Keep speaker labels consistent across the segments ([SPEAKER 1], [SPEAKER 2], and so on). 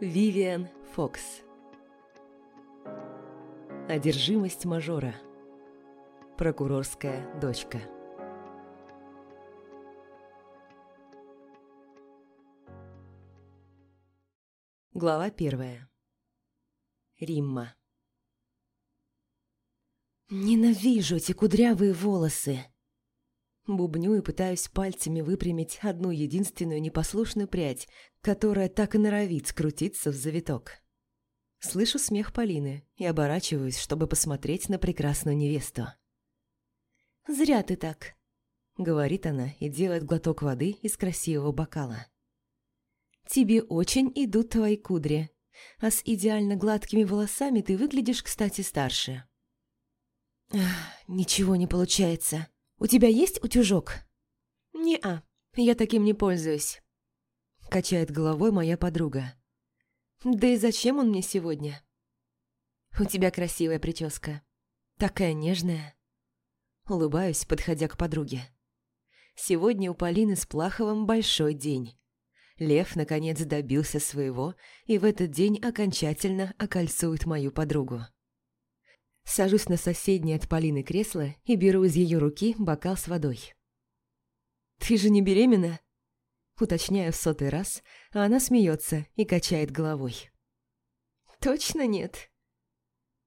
[SPEAKER 1] Вивиан Фокс. Одержимость мажора. Прокурорская дочка. Глава первая. Римма. Ненавижу эти кудрявые волосы. Бубню и пытаюсь пальцами выпрямить одну единственную непослушную прядь, которая так и норовит скрутиться в завиток. Слышу смех Полины и оборачиваюсь, чтобы посмотреть на прекрасную невесту. «Зря ты так», — говорит она и делает глоток воды из красивого бокала. «Тебе очень идут твои кудри, а с идеально гладкими волосами ты выглядишь, кстати, старше». «Ничего не получается», «У тебя есть утюжок?» «Не-а, я таким не пользуюсь», – качает головой моя подруга. «Да и зачем он мне сегодня?» «У тебя красивая прическа. Такая нежная». Улыбаюсь, подходя к подруге. Сегодня у Полины с Плаховым большой день. Лев, наконец, добился своего и в этот день окончательно окольцует мою подругу. Сажусь на соседнее от Полины кресло и беру из ее руки бокал с водой. «Ты же не беременна?» Уточняю в сотый раз, а она смеется и качает головой. «Точно нет?»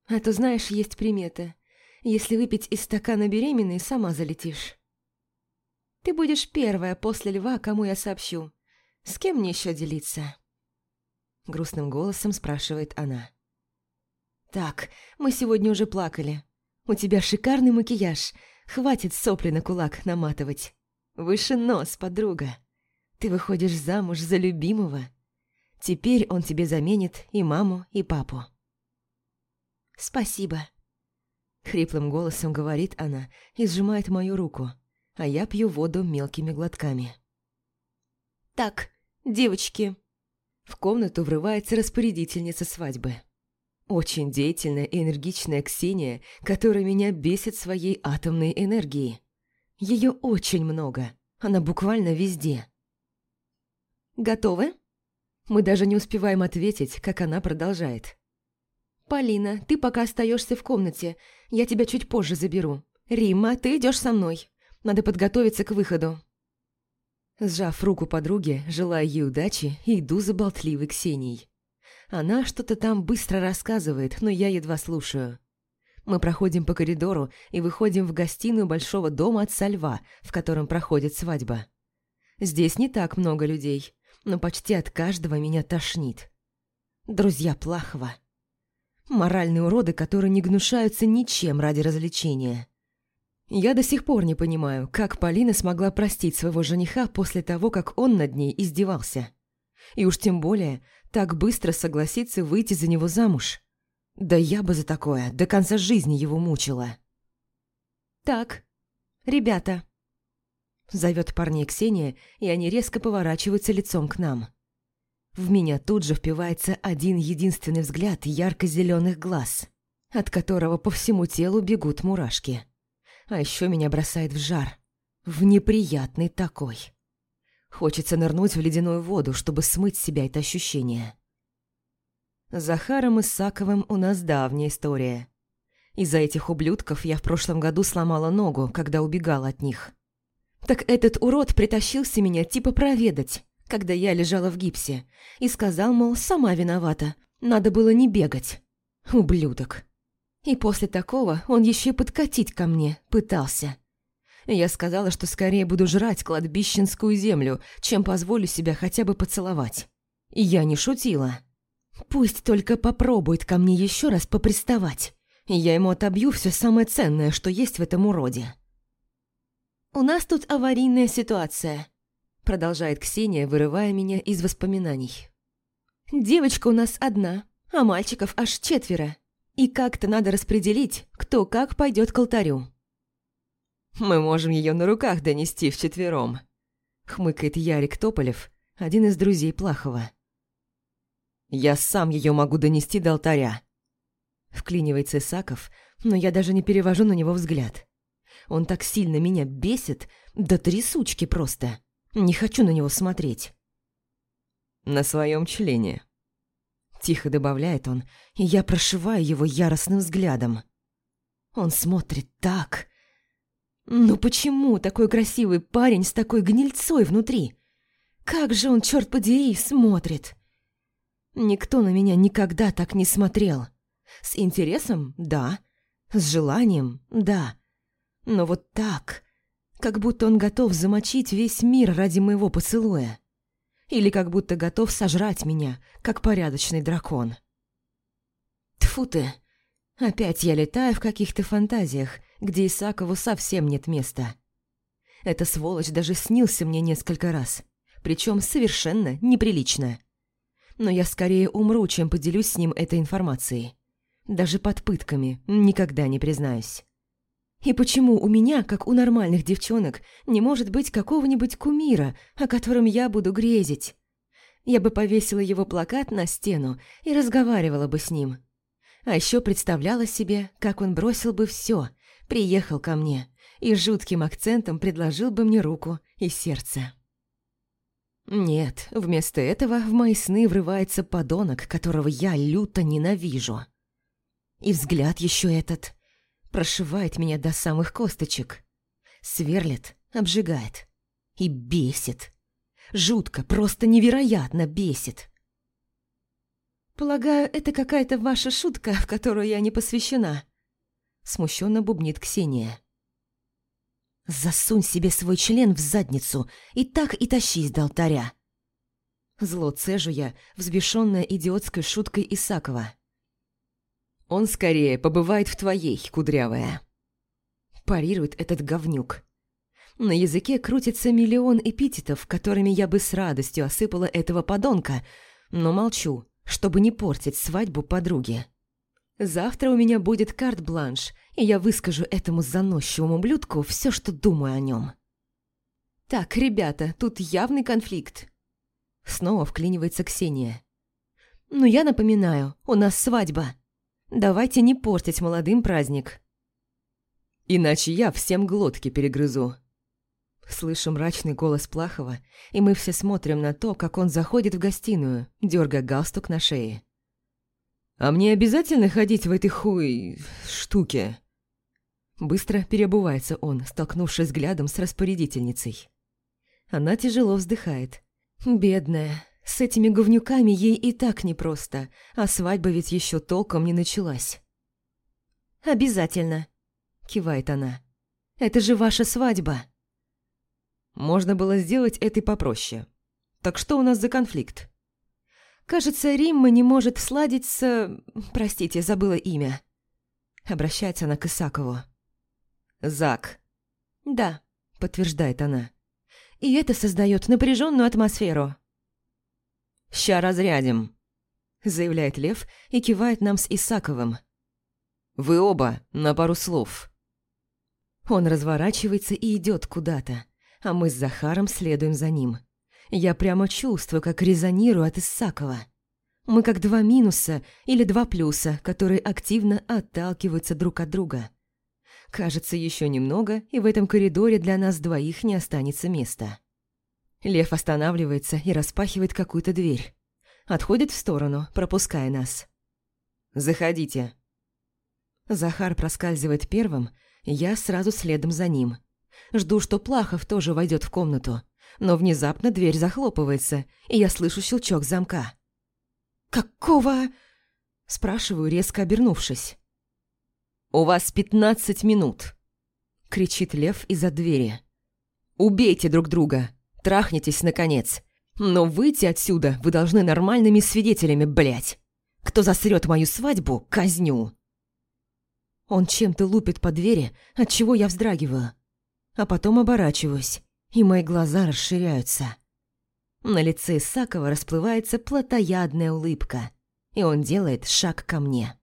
[SPEAKER 1] «А то, знаешь, есть примета. Если выпить из стакана беременной, сама залетишь. Ты будешь первая после льва, кому я сообщу. С кем мне еще делиться?» Грустным голосом спрашивает она. «Так, мы сегодня уже плакали. У тебя шикарный макияж. Хватит сопли на кулак наматывать. Выше нос, подруга. Ты выходишь замуж за любимого. Теперь он тебе заменит и маму, и папу». «Спасибо», — хриплым голосом говорит она и сжимает мою руку, а я пью воду мелкими глотками. «Так, девочки». В комнату врывается распорядительница свадьбы. Очень деятельная и энергичная Ксения, которая меня бесит своей атомной энергией. Ее очень много, она буквально везде. «Готовы?» Мы даже не успеваем ответить, как она продолжает. «Полина, ты пока остаешься в комнате, я тебя чуть позже заберу. Римма, ты идешь со мной. Надо подготовиться к выходу». Сжав руку подруги, желая ей удачи, иду за болтливой Ксенией. Она что-то там быстро рассказывает, но я едва слушаю. Мы проходим по коридору и выходим в гостиную большого дома от Сальва, в котором проходит свадьба. Здесь не так много людей, но почти от каждого меня тошнит. Друзья Плахова. Моральные уроды, которые не гнушаются ничем ради развлечения. Я до сих пор не понимаю, как Полина смогла простить своего жениха после того, как он над ней издевался. И уж тем более, так быстро согласиться выйти за него замуж. Да я бы за такое до конца жизни его мучила. «Так, ребята», — зовет парней Ксения, и они резко поворачиваются лицом к нам. В меня тут же впивается один единственный взгляд ярко-зеленых глаз, от которого по всему телу бегут мурашки. А еще меня бросает в жар, в неприятный такой. Хочется нырнуть в ледяную воду, чтобы смыть с себя это ощущение. С Захаром и Саковым у нас давняя история. Из-за этих ублюдков я в прошлом году сломала ногу, когда убегала от них. Так этот урод притащился меня типа проведать, когда я лежала в гипсе, и сказал, мол, сама виновата, надо было не бегать. Ублюдок. И после такого он еще и подкатить ко мне пытался. Я сказала, что скорее буду жрать кладбищенскую землю, чем позволю себя хотя бы поцеловать. И я не шутила. Пусть только попробует ко мне еще раз поприставать, я ему отобью все самое ценное, что есть в этом уроде. «У нас тут аварийная ситуация», — продолжает Ксения, вырывая меня из воспоминаний. «Девочка у нас одна, а мальчиков аж четверо. И как-то надо распределить, кто как пойдет к алтарю. Мы можем ее на руках донести вчетвером», — хмыкает Ярик Тополев, один из друзей Плахова. «Я сам ее могу донести до алтаря», — вклинивается Исаков, но я даже не перевожу на него взгляд. Он так сильно меня бесит, да трясучки просто. Не хочу на него смотреть. «На своем члене», Тихо добавляет он, и я прошиваю его яростным взглядом. Он смотрит так... Ну почему такой красивый парень с такой гнильцой внутри? Как же он, черт подери, смотрит? Никто на меня никогда так не смотрел. С интересом – да. С желанием – да. Но вот так, как будто он готов замочить весь мир ради моего поцелуя. Или как будто готов сожрать меня, как порядочный дракон. Тфу ты! Опять я летаю в каких-то фантазиях, где Исакову совсем нет места. Эта сволочь даже снился мне несколько раз, причем совершенно неприлично. Но я скорее умру, чем поделюсь с ним этой информацией. Даже под пытками никогда не признаюсь. И почему у меня, как у нормальных девчонок, не может быть какого-нибудь кумира, о котором я буду грезить? Я бы повесила его плакат на стену и разговаривала бы с ним. А еще представляла себе, как он бросил бы все, приехал ко мне и жутким акцентом предложил бы мне руку и сердце. Нет, вместо этого в мои сны врывается подонок, которого я люто ненавижу. И взгляд еще этот прошивает меня до самых косточек. Сверлит, обжигает. И бесит. Жутко, просто невероятно бесит. «Полагаю, это какая-то ваша шутка, в которую я не посвящена», — смущенно бубнит Ксения. «Засунь себе свой член в задницу и так и тащись до алтаря». Зло цежу я, взбешенная идиотской шуткой Исакова. Он скорее побывает в твоей, кудрявая. Парирует этот говнюк. На языке крутится миллион эпитетов, которыми я бы с радостью осыпала этого подонка, но молчу, чтобы не портить свадьбу подруги. Завтра у меня будет карт-бланш, и я выскажу этому заносчивому блюдку все, что думаю о нем. Так, ребята, тут явный конфликт. Снова вклинивается Ксения. Но я напоминаю, у нас свадьба. Давайте не портить молодым праздник. Иначе я всем глотки перегрызу. Слышу мрачный голос Плахова, и мы все смотрим на то, как он заходит в гостиную, дергая галстук на шее. «А мне обязательно ходить в этой хуй... штуке?» Быстро переобувается он, столкнувшись взглядом с распорядительницей. Она тяжело вздыхает. «Бедная, с этими говнюками ей и так непросто, а свадьба ведь еще толком не началась. «Обязательно», — кивает она. «Это же ваша свадьба». Можно было сделать это и попроще. Так что у нас за конфликт? Кажется, Римма не может сладить с... Простите, забыла имя. Обращается она к Исакову. «Зак». «Да», — подтверждает она. «И это создает напряженную атмосферу». «Ща разрядим», — заявляет Лев и кивает нам с Исаковым. «Вы оба на пару слов». Он разворачивается и идет куда-то, а мы с Захаром следуем за ним. Я прямо чувствую, как резонирую от Исакова. Мы как два минуса или два плюса, которые активно отталкиваются друг от друга. Кажется, еще немного, и в этом коридоре для нас двоих не останется места. Лев останавливается и распахивает какую-то дверь. Отходит в сторону, пропуская нас. «Заходите». Захар проскальзывает первым, я сразу следом за ним. Жду, что Плахов тоже войдет в комнату, но внезапно дверь захлопывается, и я слышу щелчок замка. «Какого?» – спрашиваю, резко обернувшись. «У вас пятнадцать минут», – кричит Лев из-за двери. «Убейте друг друга, Трахнитесь, наконец. Но выйти отсюда вы должны нормальными свидетелями, блять. Кто засрет мою свадьбу, казню. Он чем-то лупит по двери, от чего я вздрагиваю. А потом оборачиваюсь, и мои глаза расширяются. На лице Исакова расплывается плотоядная улыбка, и он делает шаг ко мне.